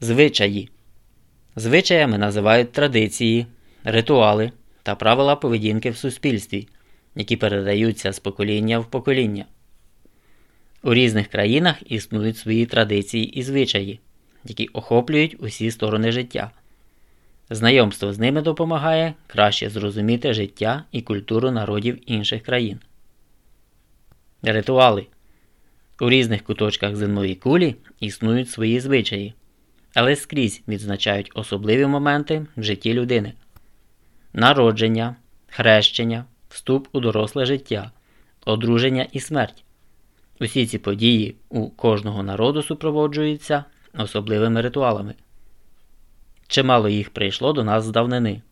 Звичаї. Звичаями називають традиції, ритуали та правила поведінки в суспільстві, які передаються з покоління в покоління. У різних країнах існують свої традиції і звичаї, які охоплюють усі сторони життя. Знайомство з ними допомагає краще зрозуміти життя і культуру народів інших країн. Ритуали у різних куточках земної кулі існують свої звичаї але скрізь відзначають особливі моменти в житті людини: народження, хрещення, вступ у доросле життя, одруження і смерть. Усі ці події у кожного народу супроводжуються особливими ритуалами. Чимало їх прийшло до нас з давнини.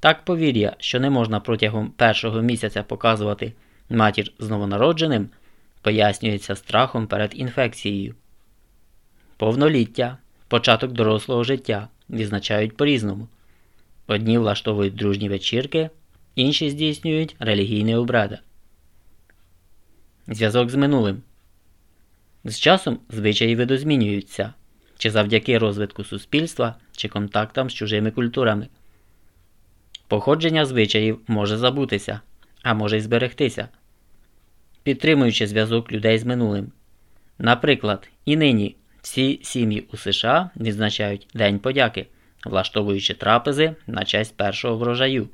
Так повір'я, що не можна протягом першого місяця показувати матір з новонародженим, пояснюється страхом перед інфекцією. Повноліття Початок дорослого життя відзначають по-різному. Одні влаштовують дружні вечірки, інші здійснюють релігійні обряди. Зв'язок з минулим. З часом звичаї видозмінюються чи завдяки розвитку суспільства чи контактам з чужими культурами. Походження звичаїв може забутися, а може й зберегтися, підтримуючи зв'язок людей з минулим. Наприклад, і нині всі сім'ї у США відзначають День подяки, влаштовуючи трапези на честь першого врожаю,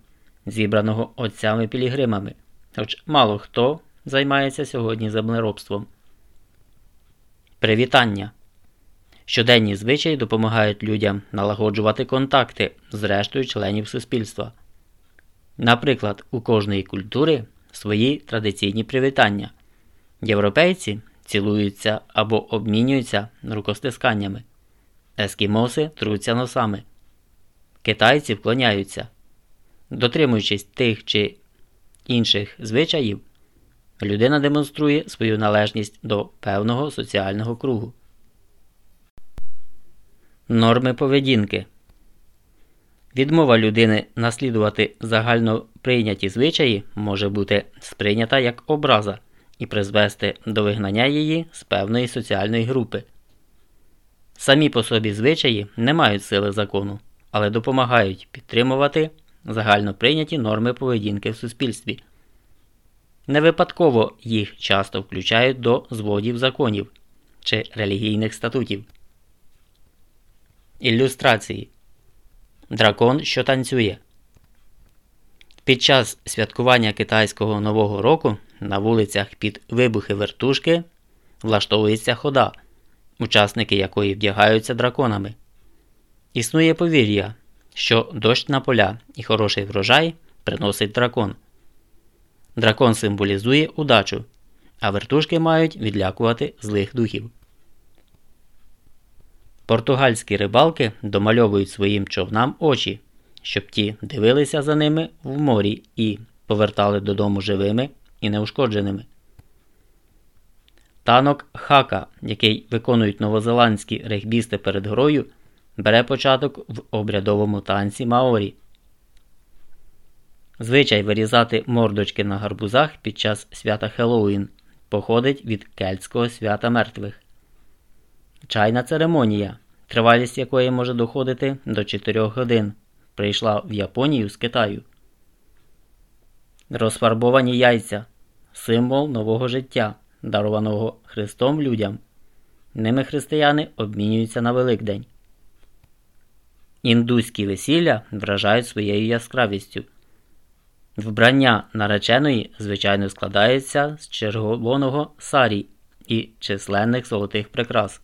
зібраного отцями пілігримами, хоч мало хто займається сьогодні землеробством. Привітання. Щоденні звичаї допомагають людям налагоджувати контакти з рештою членів суспільства. Наприклад, у кожної культури свої традиційні привітання. Європейці цілуються або обмінюються рукостисканнями, ескімоси труться носами, китайці вклоняються. Дотримуючись тих чи інших звичаїв, людина демонструє свою належність до певного соціального кругу. Норми поведінки Відмова людини наслідувати загально прийняті звичаї може бути сприйнята як образа і призвести до вигнання її з певної соціальної групи. Самі по собі звичаї не мають сили закону, але допомагають підтримувати загально прийняті норми поведінки в суспільстві. Не випадково їх часто включають до зводів законів чи релігійних статутів. Ілюстрації Дракон, що танцює. Під час святкування китайського Нового року на вулицях під вибухи вертушки влаштовується хода, учасники якої вдягаються драконами. Існує повір'я, що дощ на поля і хороший врожай приносить дракон. Дракон символізує удачу, а вертушки мають відлякувати злих духів. Португальські рибалки домальовують своїм човнам очі, щоб ті дивилися за ними в морі і повертали додому живими і неушкодженими. Танок хака, який виконують новозеландські регбісти перед грою, бере початок в обрядовому танці Маорі. Звичай вирізати мордочки на гарбузах під час свята Хеллоуін походить від кельтського свята мертвих. Чайна церемонія, тривалість якої може доходити до 4 годин, прийшла в Японію з Китаю. Розфарбовані яйця символ нового життя, дарованого Христом людям. Ними християни обмінюються на Великдень. Індуські весілля вражають своєю яскравістю. Вбрання нареченої, звичайно, складається з червоного сарі і численних золотих прикрас.